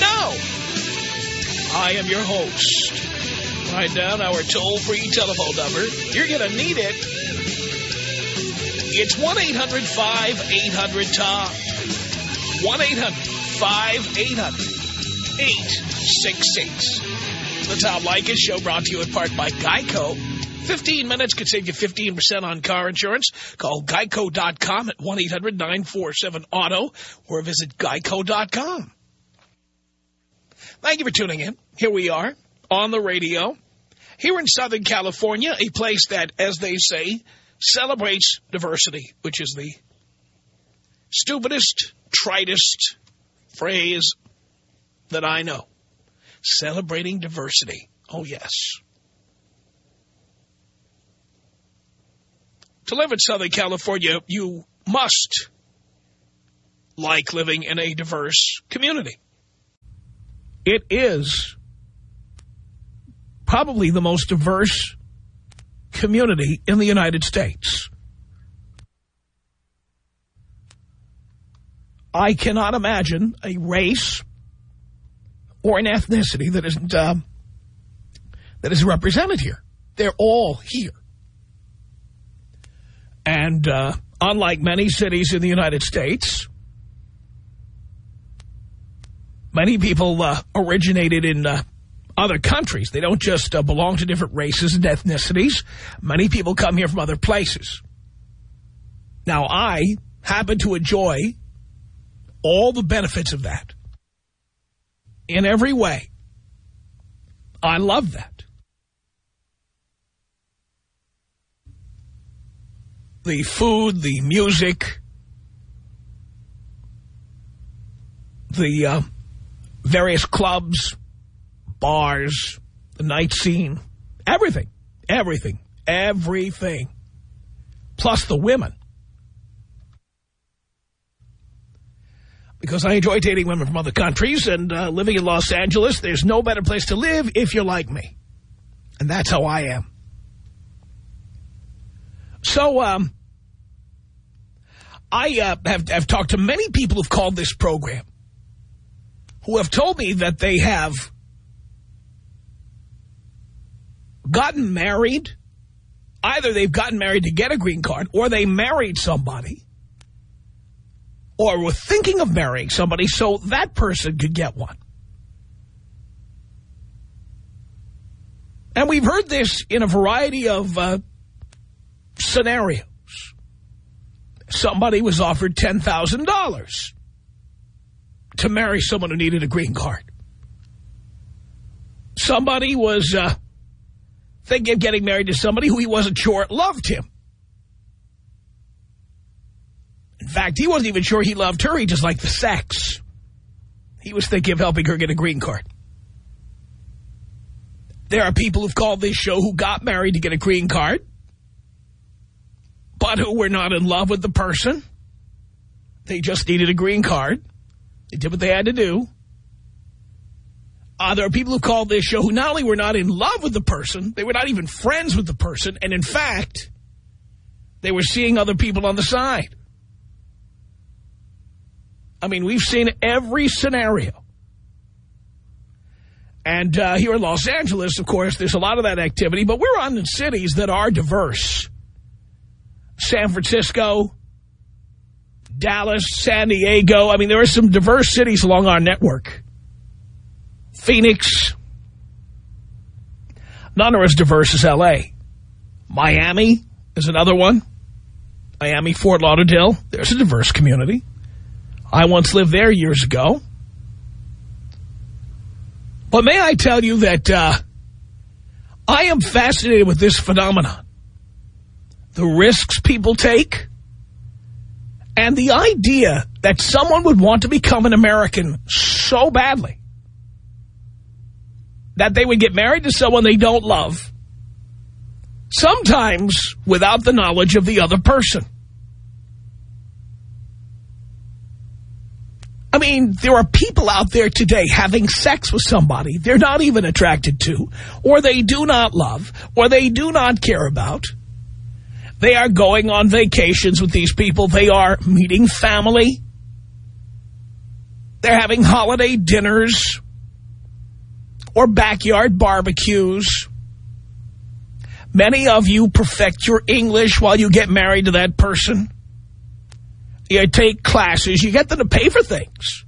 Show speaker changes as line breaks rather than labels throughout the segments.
No. I am your host. Write down our toll-free telephone number. You're going to need it. It's 1-800-5800-TOM. 1-800-5800-866. The Tom Leykis Show brought to you in part by Geico. 15 minutes could save you 15% on car insurance. Call geico.com at 1-800-947-AUTO or visit geico.com. Thank you for tuning in. Here we are on the radio. Here in Southern California, a place that, as they say, celebrates diversity, which is the stupidest, tritest phrase that I know. Celebrating diversity. Oh, yes. To live in Southern California, you must like living in a diverse community. It is probably the most diverse community in the United States. I cannot imagine a race or an ethnicity that isn't uh, that is represented here. They're all here. And uh, unlike many cities in the United States, many people uh, originated in uh, other countries. They don't just uh, belong to different races and ethnicities. Many people come here from other places. Now, I happen to enjoy all the benefits of that in every way. I love that. The food, the music, the uh, various clubs, bars, the night scene, everything, everything, everything, plus the women. Because I enjoy dating women from other countries and uh, living in Los Angeles, there's no better place to live if you're like me. And that's how I am. So, um, I uh, have, have talked to many people who've called this program who have told me that they have gotten married. Either they've gotten married to get a green card or they married somebody or were thinking of marrying somebody so that person could get one. And we've heard this in a variety of uh, scenarios. Somebody was offered $10,000 to marry someone who needed a green card. Somebody was uh, thinking of getting married to somebody who he wasn't sure loved him. In fact, he wasn't even sure he loved her. He just liked the sex. He was thinking of helping her get a green card. There are people who've called this show who got married to get a green card, but who were not in love with the person. They just needed a green card. They did what they had to do. Uh, there are people who called this show who not only were not in love with the person, they were not even friends with the person, and in fact, they were seeing other people on the side. I mean, we've seen every scenario. And uh, here in Los Angeles, of course, there's a lot of that activity, but we're on in cities that are diverse. San Francisco, Dallas, San Diego. I mean, there are some diverse cities along our network. Phoenix. None are as diverse as L.A. Miami is another one. Miami, Fort Lauderdale. There's a diverse community. I once lived there years ago. But may I tell you that uh, I am fascinated with this phenomenon. The risks people take and the idea that someone would want to become an American so badly that they would get married to someone they don't love, sometimes without the knowledge of the other person. I mean, there are people out there today having sex with somebody they're not even attracted to, or they do not love, or they do not care about. They are going on vacations with these people. They are meeting family. They're having holiday dinners or backyard barbecues. Many of you perfect your English while you get married to that person. You take classes. You get them to pay for things.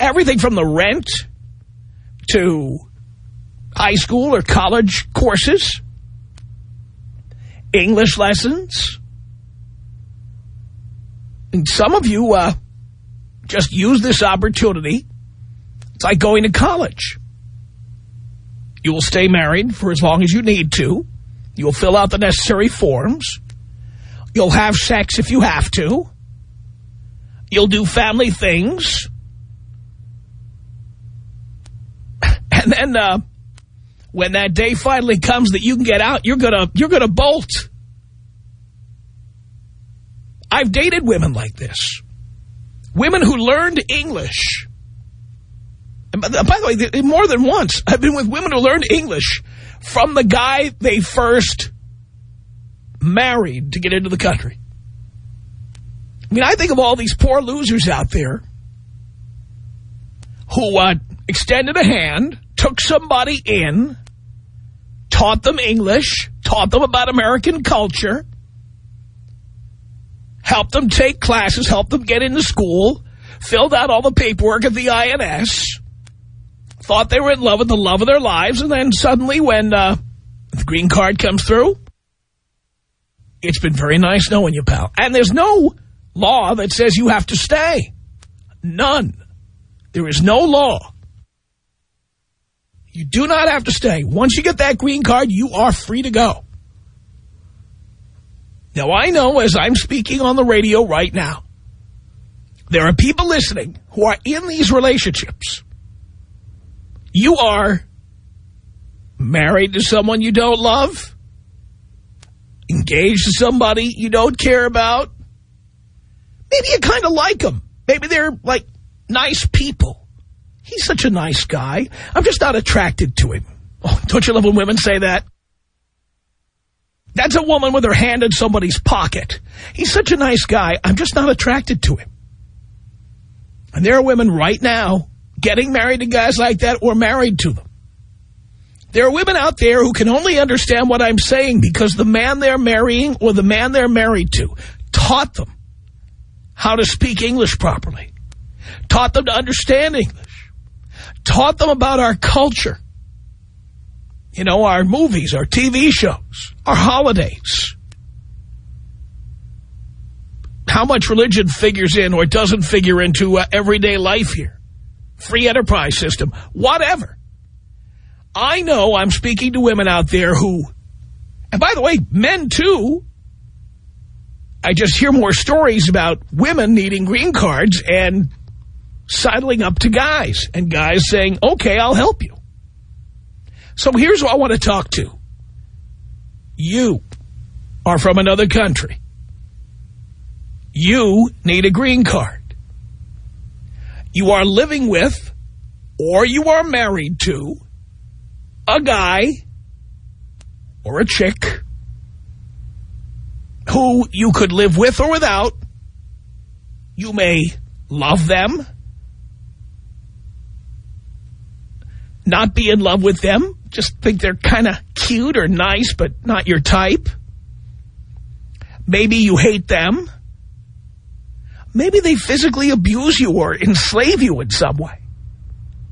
Everything from the rent to high school or college courses, English lessons. And some of you uh, just use this opportunity. It's like going to college. You will stay married for as long as you need to. You will fill out the necessary forms. You'll have sex if you have to. You'll do family things. And then uh, when that day finally comes that you can get out, you're gonna you're gonna bolt. I've dated women like this. Women who learned English. And by the way, more than once, I've been with women who learned English from the guy they first married to get into the country. I mean, I think of all these poor losers out there who uh, extended a hand, took somebody in, taught them English, taught them about American culture, helped them take classes, helped them get into school, filled out all the paperwork at the INS, thought they were in love with the love of their lives, and then suddenly when uh, the green card comes through, it's been very nice knowing you, pal. And there's no law that says you have to stay. None. There is no law. You do not have to stay. Once you get that green card, you are free to go. Now, I know as I'm speaking on the radio right now, there are people listening who are in these relationships. You are married to someone you don't love engaged to somebody you don't care about. Maybe you kind of like them. Maybe they're, like, nice people. He's such a nice guy. I'm just not attracted to him. Oh, don't you love when women say that? That's a woman with her hand in somebody's pocket. He's such a nice guy. I'm just not attracted to him. And there are women right now getting married to guys like that or married to them. There are women out there who can only understand what I'm saying because the man they're marrying or the man they're married to taught them how to speak English properly, taught them to understand English, taught them about our culture, you know, our movies, our TV shows, our holidays, how much religion figures in or doesn't figure into uh, everyday life here, free enterprise system, whatever. I know I'm speaking to women out there who, and by the way, men too, I just hear more stories about women needing green cards and sidling up to guys and guys saying, okay, I'll help you. So here's what I want to talk to. You are from another country. You need a green card. You are living with or you are married to a guy or a chick who you could live with or without. You may love them, not be in love with them, just think they're kind of cute or nice, but not your type. Maybe you hate them. Maybe they physically abuse you or enslave you in some way.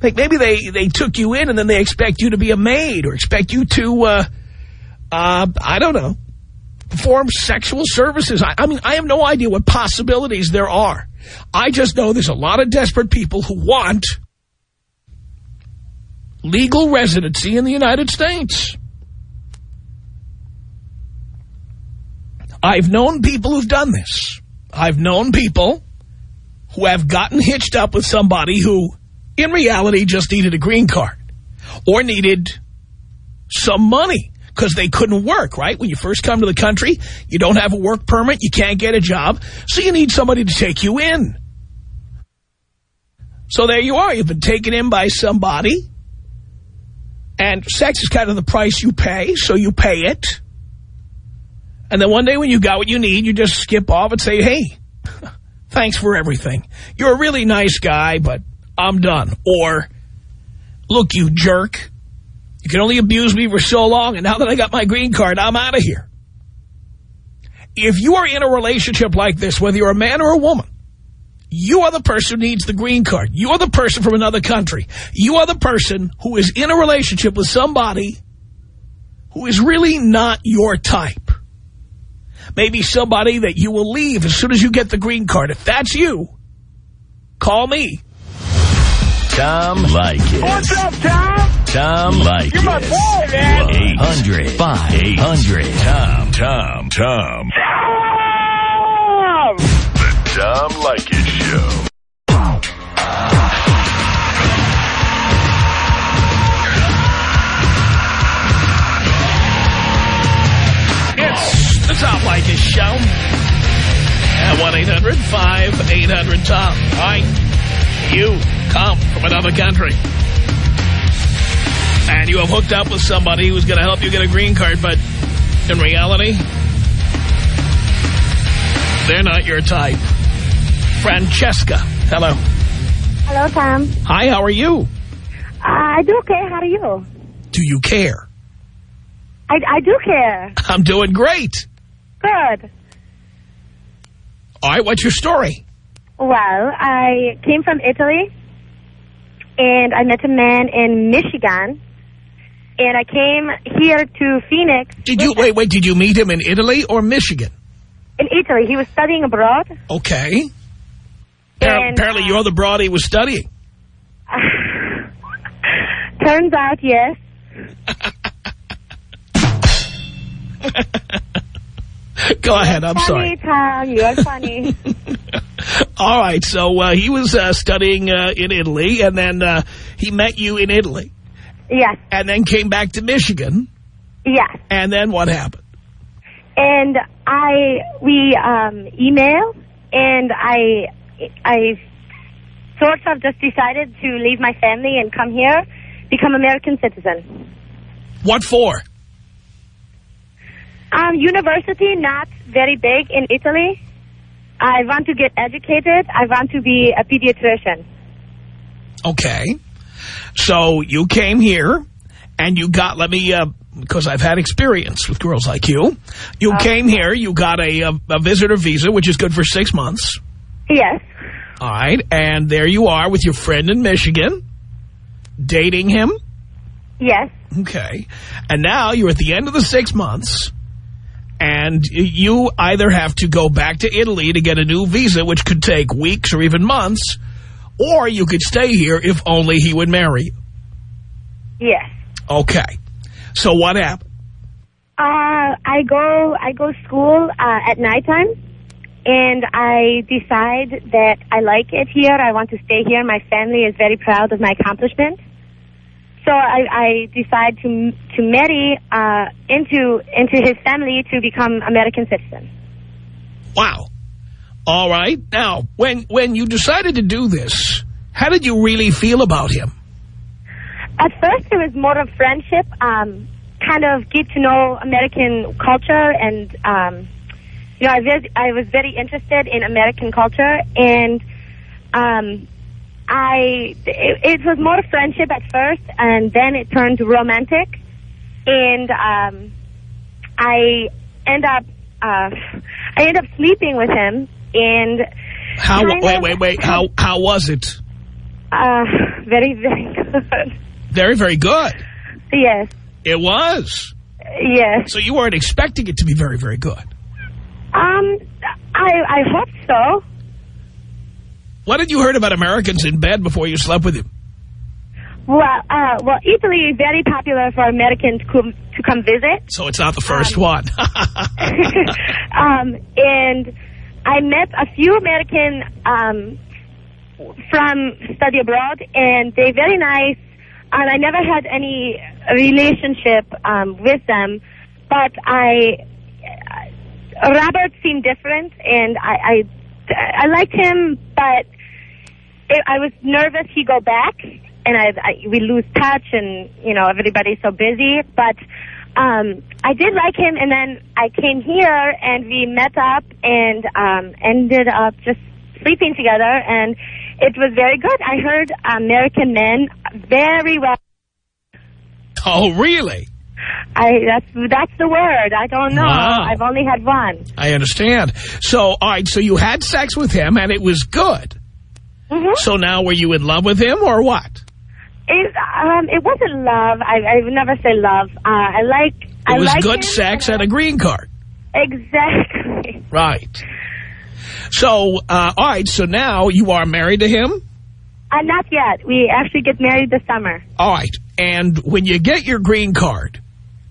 Like maybe they, they took you in and then they expect you to be a maid or expect you to, uh, uh, I don't know, perform sexual services. I, I mean, I have no idea what possibilities there are. I just know there's a lot of desperate people who want legal residency in the United States. I've known people who've done this. I've known people who have gotten hitched up with somebody who in reality just needed a green card or needed some money because they couldn't work, right? When you first come to the country, you don't have a work permit, you can't get a job, so you need somebody to take you in. So there you are. You've been taken in by somebody, and sex is kind of the price you pay, so you pay it. And then one day when you got what you need, you just skip off and say, hey, thanks for everything. You're a really nice guy, but I'm done. Or, look, you jerk, you can only abuse me for so long, and now that I got my green card, I'm out of here. If you are in a relationship like this, whether you're a man or a woman, you are the person who needs the green card. You are the person from another country. You are the person who is in a relationship with somebody who is really not your type. Maybe somebody that you will leave as soon as you get the green card. If that's you, call me.
Tom Leykis.
What's up, Tom?
Tom Leykis.
You're my boy, man.
800 5800 Tom. Tom. Tom.
Tom!
The Tom Leykis
Tom Leykis Show at 1-800-5800-TOM. All right, you come from another country. And you have hooked up with somebody who's going to help you get a green card, but in reality, they're not your type. Francesca, hello.
Hello, Tom.
Hi, how are you?
Uh, I do care. How are you?
Do you care?
I, I do care.
I'm doing great.
Good.
All right, what's your story?
Well, I came from Italy, and I met a man in Michigan, and I came here to Phoenix.
Did you, wait, wait, did you meet him in Italy or Michigan?
In Italy. He was studying abroad.
Okay.
And,
Apparently
uh,
you're the broad he was studying.
Turns out, yes.
Go ahead, I'm
funny,
sorry.
Tom. You are funny.
All right, so uh, he was uh, studying uh, in Italy, and then uh, he met you in Italy,
yes.
and then came back to Michigan,
Yes.
and then what happened?
and I we um email and I I sort of just decided to leave my family and come here, become American citizen.
What for?
Um, university not very big in Italy. I want to get educated. I want to be a pediatrician.
Okay. So you came here, and you got, let me, uh, because I've had experience with girls like you, you came here, you got a, a, a visitor visa, which is good for six months.
Yes.
All right, and there you are with your friend in Michigan, dating him.
Yes.
Okay. And now you're at the end of the six months, and you either have to go back to Italy to get a new visa, which could take weeks or even months, or you could stay here if only he would marry you.
Yes.
Okay. So what happened?
Uh, I go I go school uh, at nighttime, and I decide that I like it here. I want to stay here. My family is very proud of my accomplishment. So I, I decide to to marry uh, into into his family to become American citizen.
Wow. All right. Now, when when you decided to do this, how did you really feel about him?
At first, it was more of friendship, um, kind of get to know American culture, and um, you know, I, vis- I was very interested in American culture, and um, I it, it was more friendship at first, and then it turned romantic, and um, I end up uh, I end up sleeping with him, and
How? Wait,
of-
wait, wait. How how was it?
uh, very very good.
Very, very good.
yes,
It was.
yes.
So you weren't expecting it to be very, very good.
Um, I I hope so.
What had you heard about Americans in bed before you slept with him?
Well, uh, well, Italy is very popular for Americans to come, to come visit.
So it's not the first one.
um, and I met a few American um, from study abroad, and they're very nice. And I never had any relationship um, with them, but I Robert seemed different, and I I, I liked him, but it, I was nervous he'd go back, and I, I we lose touch, and you know everybody's so busy. But um, I did like him, and then I came here, and we met up, and um, ended up just sleeping together, and it was very good. I heard American men very well.
Oh, really?
I that's that's the word. I don't know.
Wow.
I've only had one.
I understand. So, all right, so you had sex with him, and it was good.
Hmm
So now were you in love with him, or what?
It um it wasn't love. I I would never say love. Uh, I like
It
I
was
like
good sex and a green card.
Exactly.
Right. So, uh, all right, so now you are married to him?
Uh, not yet. We actually get married this summer.
All right. And when you get your green card,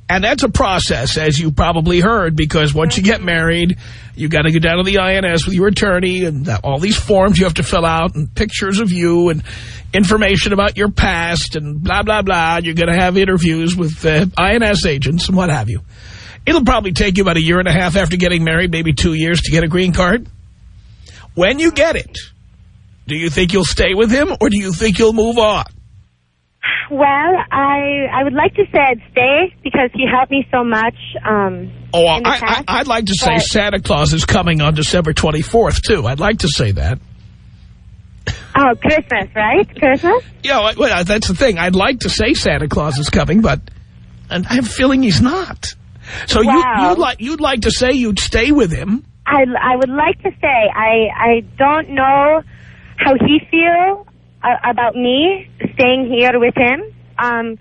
and that's a process, as you probably heard, because once you get married, you got to go down to the INS with your attorney and all these forms you have to fill out and pictures of you and information about your past and blah, blah, blah. You're going to have interviews with uh, INS agents and what have you. It'll probably take you about a year and a half after getting married, maybe two years to get a green card. When you get it, do you think you'll stay with him or do you think you'll move on?
Well, I I would like to say I'd stay because he helped me so much. Um,
Oh, I, I,
past.
I'd like to say Santa Claus is coming on December 24th, too. I'd like to say that.
Oh, Christmas, right? Christmas?
Yeah, well, that's the thing. I'd like to say Santa Claus is coming, but and I have a feeling he's not. So you,
Wow.
you'd, like, you'd like to say you'd stay with him.
I, I would like to say I I don't know how he feel uh, about me staying here with him. Um,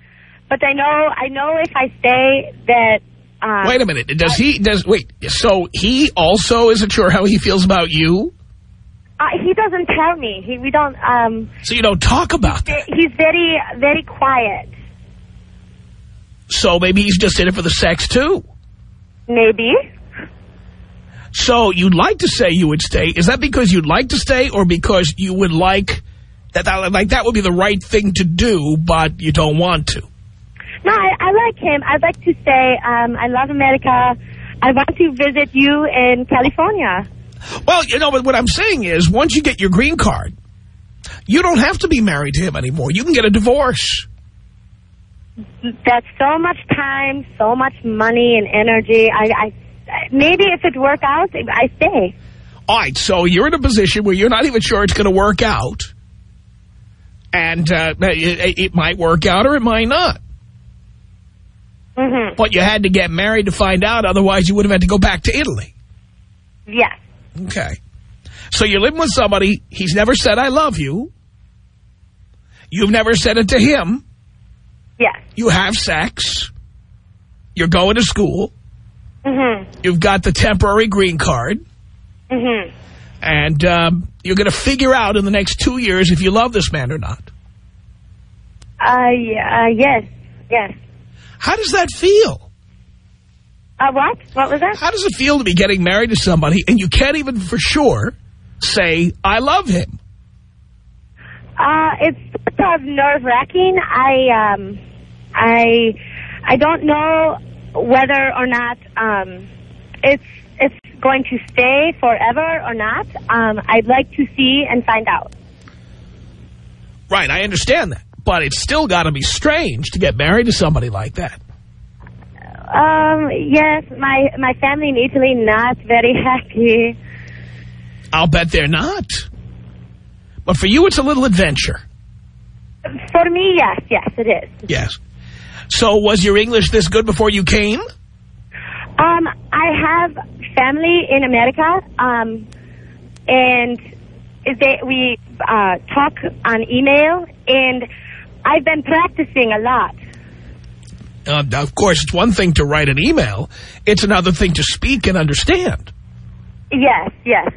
but I know I know if I stay that. Um,
Wait a minute. Does he, does, wait, so he also isn't sure how he feels about you?
Uh, he doesn't tell me. He we don't. Um,
So you don't talk about that.
he's very very quiet.
So maybe he's just in it for the sex, too.
Maybe.
So you'd like to say you would stay. Is that because you'd like to stay or because you would like that, that like that would be the right thing to do, but you don't want to?
No, I, I like him. I'd like to say um, I love America. I want to visit you in California.
Well, you know, but what I'm saying is once you get your green card, you don't have to be married to him anymore. You can get a divorce.
That's so much time, so much money and energy. I, I maybe if it work out, I stay.
All right, so you're in a position where you're not even sure it's going to work out. And uh, it, it might work out or it might not.
hmm
But you had to get married to find out. Otherwise, you would have had to go back to Italy.
Yes.
Okay. So you're living with somebody. He's never said, I love you. You've never said it to him.
Yes.
You have sex. You're going to school.
Mm -hmm.
You've got the temporary green card.
hmm
And um, you're going to figure out in the next two years if you love this man or not.
Uh, uh, yes. Yes.
How does that feel?
Uh, what? What was that?
How does it feel to be getting married to somebody and you can't even for sure say, I love him?
Uh, it's sort of nerve wracking. I um, I I don't know whether or not um, it's it's going to stay forever or not. Um, I'd like to see and find out.
Right, I understand that. But it's still got to be strange to get married to somebody like that.
Um, yes, my my family in Italy not very happy.
I'll bet they're not. But for you, it's a little adventure.
For me, yes, yes, it is.
Yes. So was your English this good before you came?
Um, I have family in America, um, and they, we uh, talk on email, and I've been practicing a lot.
Uh, of course, it's one thing to write an email. It's another thing to speak and understand.
Yes, yes.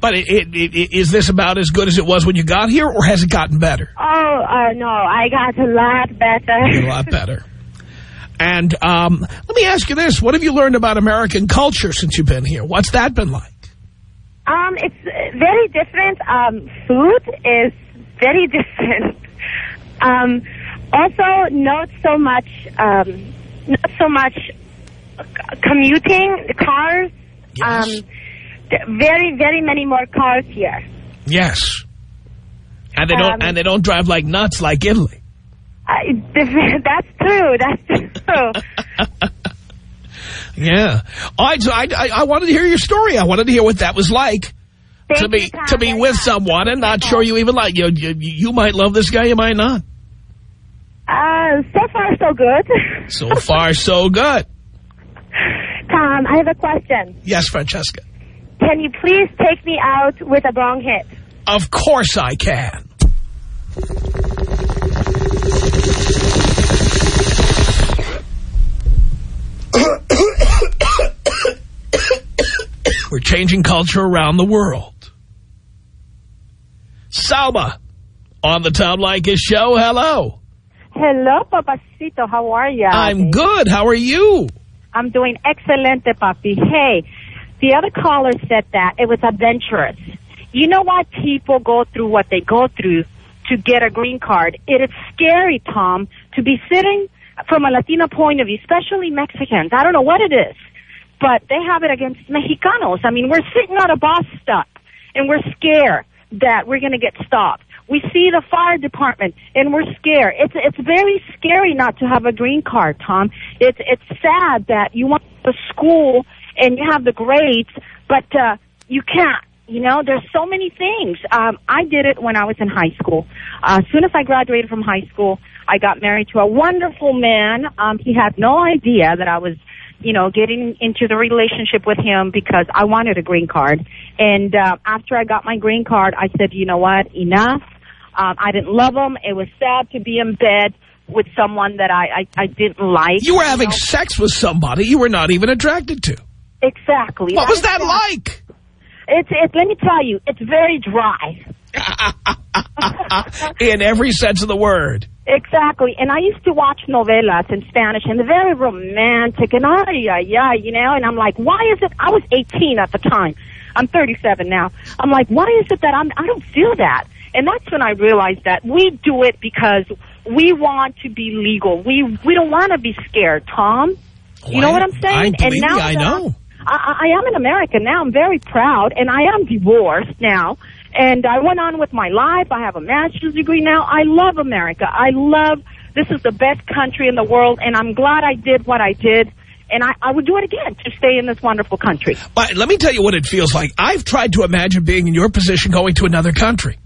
But it, it, it, is this about as good as it was when you got here, or has it gotten better?
Oh, uh, no, I got a lot better.
A lot better. And um, let me ask you this. What have you learned about American culture since you've been here? What's that been like?
Um, it's very different. Um, food is very different. Um, also, not so much, um, not so much commuting, cars.
Yes.
Um, very, very many more cars here.
Yes. And they don't
Um,
and they don't drive like nuts like Italy.
Uh, that's true. That's true.
Yeah. All right, so I, I, I wanted to hear your story. I wanted to hear what that was like
Thank
to be to be with someone and not sure you even like you. You, you might love this guy, you might not.
Uh, so far, so good.
So far, so good.
Tom, I have a question.
Yes, Francesca.
Can you please take me out with a bong hit?
Of course I can. Changing culture around the world. Salma, on the Tom Leykis show, hello.
Hello, papacito. How are you?
I'm good. How are you?
I'm doing excelente, papi. Hey, the other caller said that it was adventurous. You know why people go through what they go through to get a green card? It is scary, Tom, to be sitting from a Latino point of view, especially Mexicans. I don't know what it is, but they have it against Mexicanos. I mean, we're sitting on a bus stop, and we're scared that we're going to get stopped. We see the fire department and we're scared. It's it's very scary not to have a green card, Tom. It's it's sad that you want to school and you have the grades, but uh, you can't. You know, there's so many things. Um, I did it when I was in high school. Uh, as soon as I graduated from high school, I got married to a wonderful man. Um, he had no idea that I was you know, getting into the relationship with him because I wanted a green card. And uh, after I got my green card, I said, you know what, enough. Um, I didn't love him. It was sad to be in bed with someone that I, I, I didn't like.
You were having
know?
sex with somebody you were not even attracted to.
Exactly.
What was that like?
It's, it's, let me tell you, it's very dry.
In every sense of the word.
Exactly. And I used to watch novelas in Spanish and they're very romantic and ay, ay, ay, you know, and I'm like, why is it, I was 18 at the time. I'm 37 now. I'm like, why is it that I'm, I don't feel that? And that's when I realized that we do it because we want to be legal. We, we don't want to be scared, Tom. You know what I'm saying?
I,
and now
me, I know.
I, I am an American now. I'm very proud, and I am divorced now. And I went on with my life. I have a master's degree now. I love America. I love this is the best country in the world, and I'm glad I did what I did. And I, I would do it again to stay in this wonderful country.
But let me tell you what it feels like. I've tried to imagine being in your position going to another country.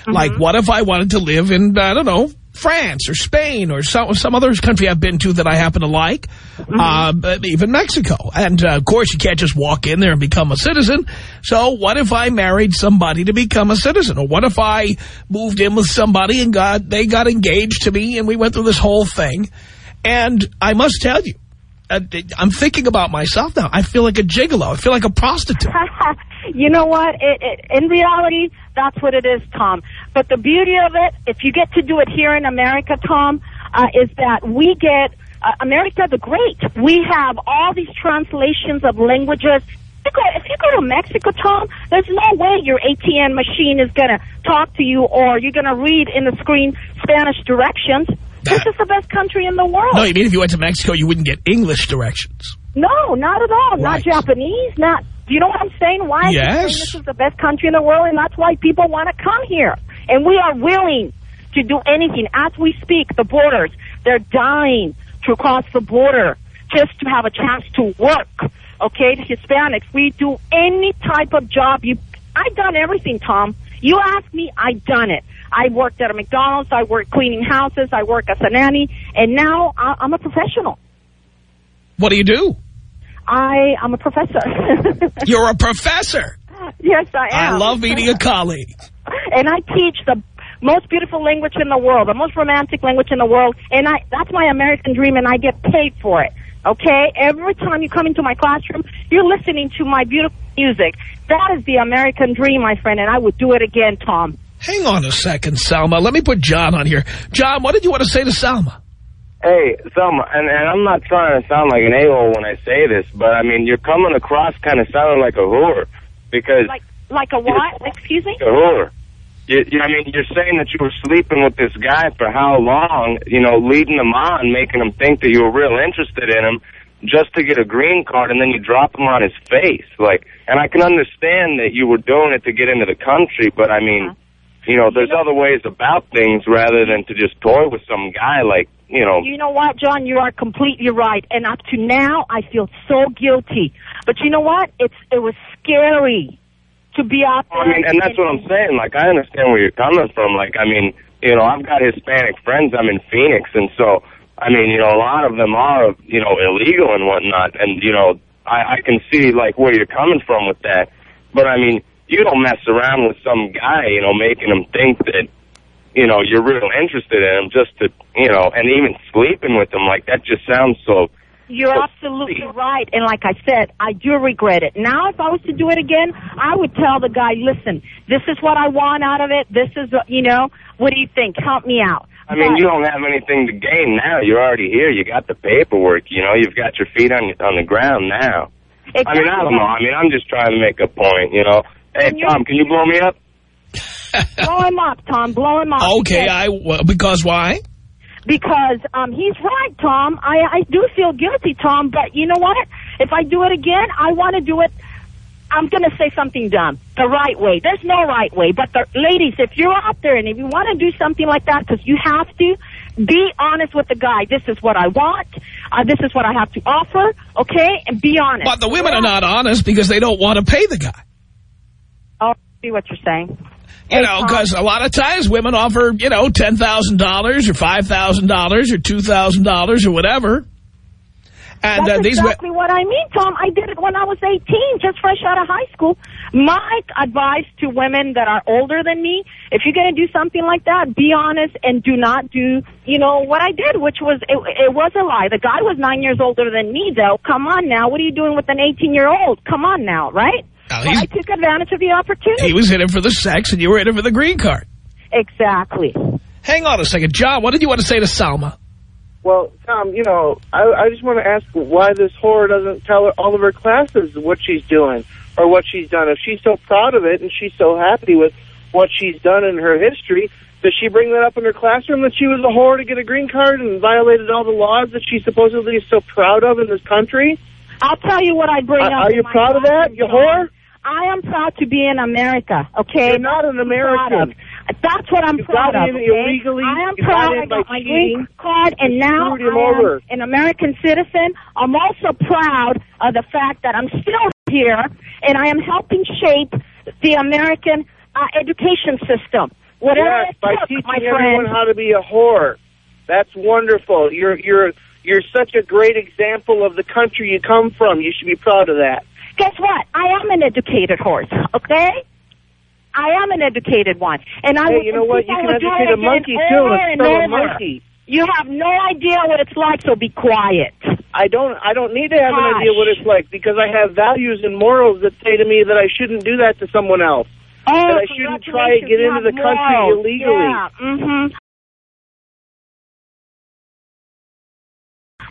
Mm-hmm.
Like, what if I wanted to live in, I don't know, France or Spain or some, some other country I've been to that I happen to like,
Mm-hmm.
uh, even Mexico. And, uh, of course, you can't just walk in there and become a citizen. So what if I married somebody to become a citizen? Or what if I moved in with somebody and got they got engaged to me and we went through this whole thing? And I must tell you, I'm thinking about myself now. I feel like a gigolo. I feel like a prostitute.
you know what? It, it, in reality, that's what it is, Tom. But the beauty of it, if you get to do it here in America, Tom, uh, is that we get uh, America the Great. We have all these translations of languages. You go, if you go to Mexico, Tom, there's no way your ATM machine is going to talk to you or you're going to read in the screen Spanish directions. This is the best country in the world.
No, you mean if you went to Mexico, you wouldn't get English directions.
No, not at all.
Right.
Not Japanese. Not. Do you know what I'm saying? Why?
Yes.
This is the best country in the world, and that's why people want to come here. And we are willing to do anything. As we speak, the borders, they're dying to cross the border just to have a chance to work. Okay, the Hispanics, we do any type of job. You, I've done everything, Tom. You ask me, I've done it. I worked at a McDonald's. I worked cleaning houses. I work as a nanny, and now I- I'm a professional.
What do you do?
I am a professor.
You're a professor.
yes, I am.
I love meeting a colleague.
and I teach the most beautiful language in the world, the most romantic language in the world, and I that's my American dream, and I get paid for it. Okay, every time you come into my classroom, you're listening to my beautiful music. That is the American dream, my friend, and I would do it again, Tom.
Hang on a second, Salma. Let me put John on here. John, what did you want to say to Salma?
Hey, Selma, and, and I'm not trying to sound like an a-hole when I say this, but I mean, you're coming across kind of sounding like a whore. Because
Like- Like a what? Excuse me?
A whore. You, you, I mean, you're saying that you were sleeping with this guy for how long, you know, leading him on, making him think that you were real interested in him just to get a green card, and then you drop him on his face. Like, and I can understand that you were doing it to get into the country, but I mean, uh-huh. you know, there's other ways about things rather than to just toy with some guy like, you know.
You know what, John? You are completely right. And up to now, I feel so guilty. But you know what? It's it was scary to be out there.
I mean, and that's what I'm saying. Like, I understand where you're coming from. Like, I mean, you know, I've got Hispanic friends. I'm in Phoenix, and so, I mean, you know, a lot of them are, you know, illegal and whatnot. And, you know, I, I can see, like, where you're coming from with that. But, I mean, you don't mess around with some guy, you know, making him think that, you know, you're real interested in him just to, you know, and even sleeping with him. Like, that just sounds so
You're absolutely right. And like I said, I do regret it. Now, if I was to do it again, I would tell the guy, listen, this is what I want out of it. This is, you know, what do you think? Help me out.
I mean, you don't have anything to gain now. You're already here. You got the paperwork. You know, you've got your feet on on the ground now. I mean, I don't know. I mean, I'm just trying to make a point. You know. Hey,
And you're-
Tom, can you blow me up?
Blow him up, Tom. Blow him up.
Okay,
Because-
I well, because why?
because um, he's right, Tom. I, I do feel guilty, Tom. But you know what? If I do it again, I want to do it. I'm going to say something dumb. The right way. There's no right way. But the, ladies, if you're out there and if you want to do something like that, because you have to, be honest with the guy. This is what I want. Uh, this is what I have to offer. Okay, and be honest.
But the women are not honest because they don't want to pay the guy.
Oh, I see what you're saying.
You
Hey,
know, because a lot of times women offer, you know, $10,000 or $5,000 or $2,000 or whatever. And
That's
uh, these
exactly what I mean, Tom. I did it when I was 18, just fresh out of high school. My advice to women that are older than me, if you're going to do something like that, be honest and do not do, you know, what I did, which was, it, it was a lie. The guy was nine years older than me, though. Come on now. What are you doing with an 18-year-old? Come on now, right?
Now,
So I took advantage of the opportunity.
he was in it for the sex and you were in it for the green card.
Exactly.
Hang on a second. John, what did you want to say to Salma?
Well, Tom, you know, I, I just want to ask why this whore doesn't tell her, all of her classes what she's doing or what she's done. If she's so proud of it and she's so happy with what she's done in her history, does she bring that up in her classroom that she was a whore to get a green card and violated all the laws that she supposedly is so proud of in this country?
I'll tell you what I bring up.
are you proud of that, you whore?
I am proud to be in America, okay?
You're not an American.
That's what I'm
You
proud of, okay?
illegally.
I am
You
proud I got my green card, and now I am
over.
an American citizen. I'm also proud of the fact that I'm still here, and I am helping shape the American uh, education system. Whatever
Yes, by
took,
teaching
my
everyone
friend.
how to be a whore. That's wonderful. You're you're you're such a great example of the country you come from. You should be proud of that.
Guess what? I am an educated horse, okay? I am an educated one. And I
Hey, you know what? You can educate a monkey too.
and
still a monkey.
You have no idea what it's like, so be quiet.
I don't I don't need to have an idea what it's like because I have values and morals that say to me that I shouldn't do that to someone else.
Oh,
That I shouldn't try
to
get into the country
morals.
illegally.
Yeah, mm-hmm.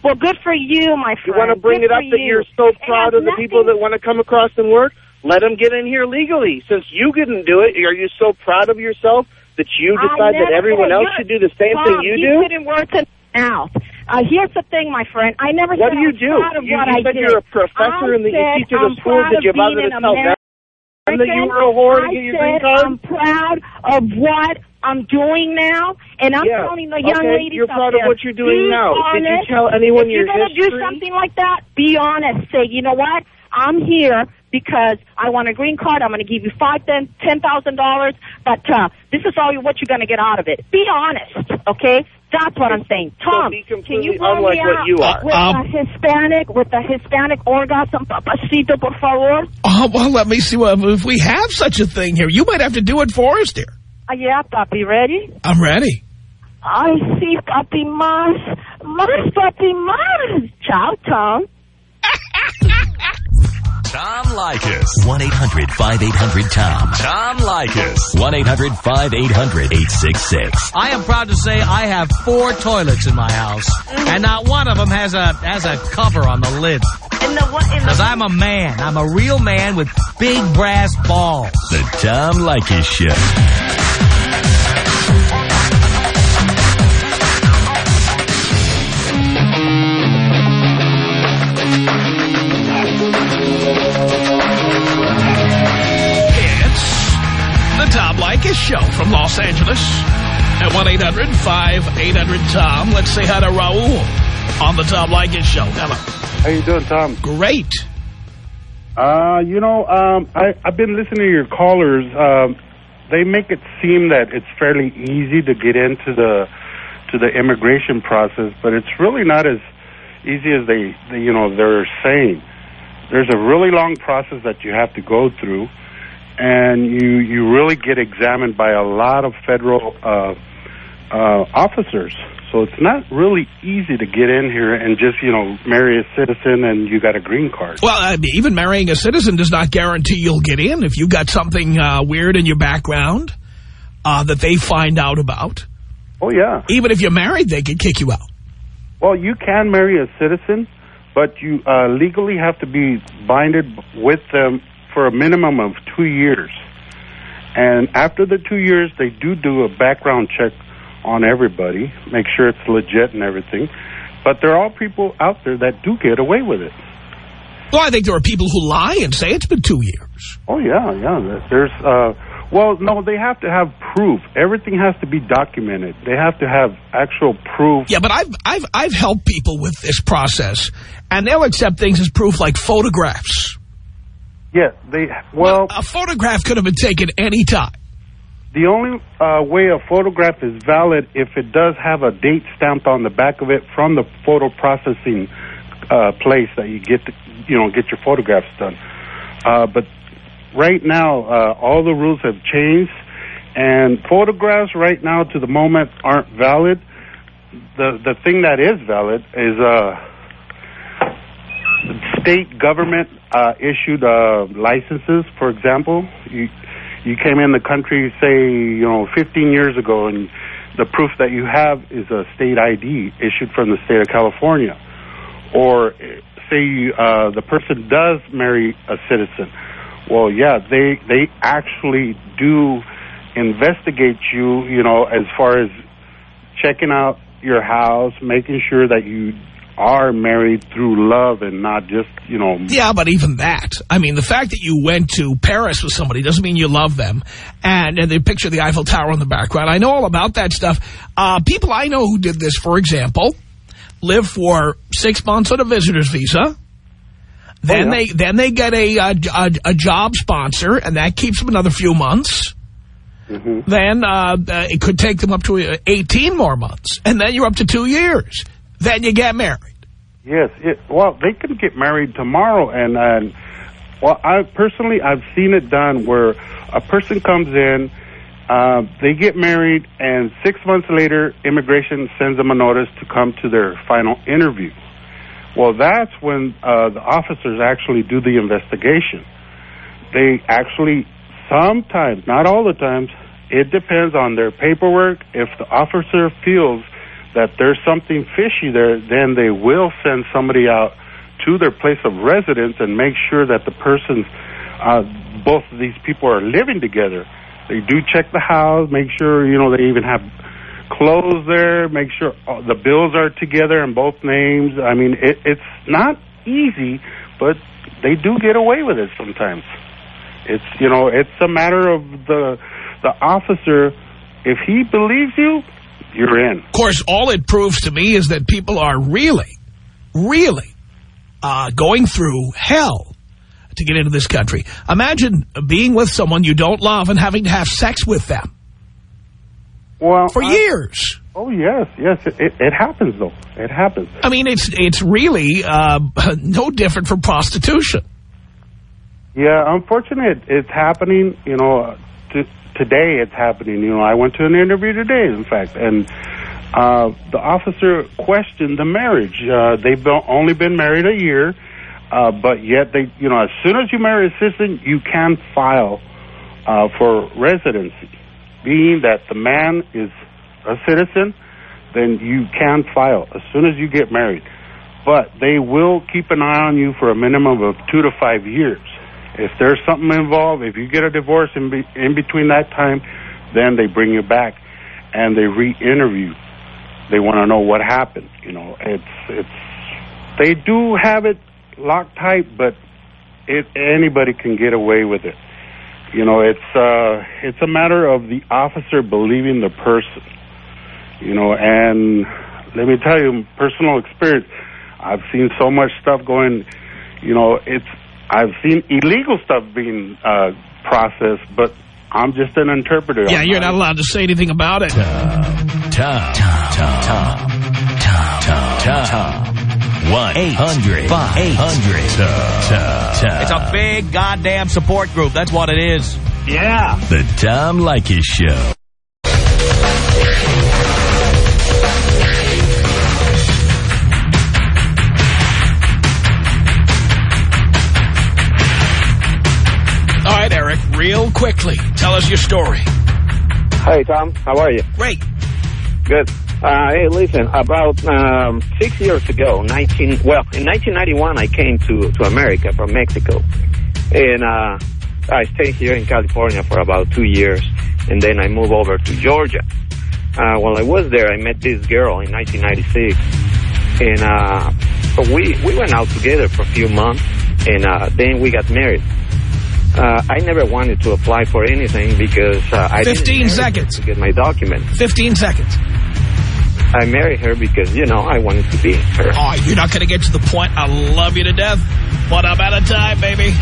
Well, good for you, my friend.
You want to bring
Good
it up
for
that
you.
you're so proud of the people that want to come across and work? Let them get in here legally. Since you didn't do it, are you so proud of yourself that you decide that everyone else should do the same
Tom,
thing you do?
put in words in mouth. Uh, here's the thing, my friend. I never
What
said
do you do? You, you said
did.
you're a professor
I
and that you teach at a school. Did you bother to tell them that you were a whore to
I
get your green card?
I'm proud of what I'm doing now, and I'm
Yeah.
telling the young
Okay,
ladies
you're proud of what you're doing now. Did you
honest.
tell anyone
if
your
you're gonna do something like that, be honest. Say, you know what? I'm here because I want a green card. I'm going to give you five, ten, ten thousand dollars, but uh, this is all you, what you're going to get out of it. Be honest, okay? That's what I'm saying. Tom,
be
can you blow
unlike
me
what
out
you are.
with
Um,
a Hispanic, with a Hispanic orgasm, papacito, por favor?
Oh, well, let me see what, if we have such a thing here. You might have to do it for us, dear.
Uh, yeah, papi, ready?
I'm ready.
I see, papi, más, más, papi, más. Ciao, Tom.
Tom Leykis.
1-800-5800-TOM.
Tom Leykis.
1-800-5800-866.
I am proud to say I have four toilets in my house, and not one of them has a has a cover on the lid.
In the what? In the
Because I'm a man. I'm a real man with big brass balls.
The Tom Leykis Show.
Show from Los Angeles at 1-800-5800-TOM. Let's say hi to Raul on the Tom Leykis Show. Hello.
How you doing, Tom?
Great.
Uh, you know, um, I, I've been listening to your callers. Um, they make it seem that it's fairly easy to get into the to the immigration process, but it's really not as easy as they, they you know, they're saying. There's a really long process that you have to go through, and you you really get examined by a lot of federal uh, uh, officers. So it's not really easy to get in here and just, you know, marry a citizen and you got a green card.
Well, I mean, even marrying a citizen does not guarantee you'll get in. If you've got something uh, weird in your background uh, that they find out about,
Oh, yeah.
even if you're married, they could kick you out.
Well, you can marry a citizen, but you uh, legally have to be binded with them for a minimum of two years. And after the two years, they do do a background check on everybody, make sure it's legit and everything. But there are people out there that do get away with it.
Well, I think there are people who lie and say it's been two years.
Oh yeah, yeah. There's uh, well, no, they have to have proof. Everything has to be documented. They have to have actual proof.
Yeah, but I've I've I've helped people with this process, and they'll accept things as proof, like photographs.
Yeah, they well,
a photograph could have been taken any time.
The only uh, way a photograph is valid if it does have a date stamped on the back of it from the photo processing uh, place that you get, to, you know, get your photographs done. Uh, but right now, uh, all the rules have changed, and photographs right now, to the moment, aren't valid. The the thing that is valid is uh, state government uh, issued uh, licenses. For example, you you came in the country, say, you know, 15 years ago, and the proof that you have is a state ID issued from the state of California. Or say you, uh, the person does marry a citizen. Well, yeah, they they actually do investigate you, you know, as far as checking out your house, making sure that you are married through love and not just, you know...
Yeah, but even that. I mean, the fact that you went to Paris with somebody doesn't mean you love them. And, and they picture the Eiffel Tower in the background. I know all about that stuff. Uh, people I know who did this, for example, live for six months on a visitor's visa. Then
yeah.
they then they get a, a, a, a job sponsor, and that keeps them another few months.
Mm-hmm.
Then uh, uh, it could take them up to uh, 18 more months. And then you're up to two years. Then you get married.
Yes, it, well, they can get married tomorrow, and and well, I personally I've seen it done where a person comes in, uh, they get married, and six months later, immigration sends them a notice to come to their final interview. Well, that's when uh, the officers actually do the investigation. They actually sometimes, not all the times, it depends on their paperwork. If the officer feels that there's something fishy there, then they will send somebody out to their place of residence and make sure that the persons, uh, both of these people are living together. They do check the house, make sure, you know, they even have clothes there, make sure uh, the bills are together in both names. I mean, it, it's not easy, but they do get away with it sometimes. It's, you know, it's a matter of the, the officer, if he believes you, you're in.
Of course, all it proves to me is that people are really, really uh, going through hell to get into this country. Imagine being with someone you don't love and having to have sex with them
Well,
for
I-
years.
Oh yes, yes, it, it happens though. It happens.
I mean, it's it's really uh, no different from prostitution.
Yeah, unfortunately, it, it's happening. You know, today it's happening. You know, I went to an interview today, in fact, and uh, the officer questioned the marriage. Uh, they've been, only been married a year, uh, but yet they, you know, as soon as you marry a citizen, you can file uh, for residency, being that the man is a citizen. Then you can file as soon as you get married. but they will keep an eye on you for a minimum of two to five years. If there's something involved, if you get a divorce in, be, in between that time, then they bring you back and they re-interview. They want to know what happened. You know, it's it's they do have it locked tight, but it anybody can get away with it. You know, it's uh it's a matter of the officer believing the person. You know, and let me tell you, personal experience. I've seen so much stuff going. You know, it's I've seen illegal stuff being uh, processed, but I'm just an interpreter.
Yeah,
I'm
you're not allowed to say anything about it.
Tom, Tom, Tom, Tom, Tom, Tom, Tom. 1-800-5800-TOM.
It's a big goddamn support group. That's what it is.
Yeah.
The Tom Leykis Show.
Quickly, tell us your story.
Hi, Tom. How are you?
Great.
Good. Uh, hey, listen, about um, six years ago, 19, well, in 1991, I came to, to America from Mexico. And uh, I stayed here in California for about two years. And then I moved over to Georgia. Uh, while I was there, I met this girl in 1996. And uh, we, we went out together for a few months. And uh, then we got married. Uh, I never wanted to apply for anything because uh, I
15
didn't marry her
seconds.
to get my document.
15 seconds.
I married her because, you know, I wanted to be her.
Oh, you're not going to get to the point. I love you to death. But I'm out of time, baby.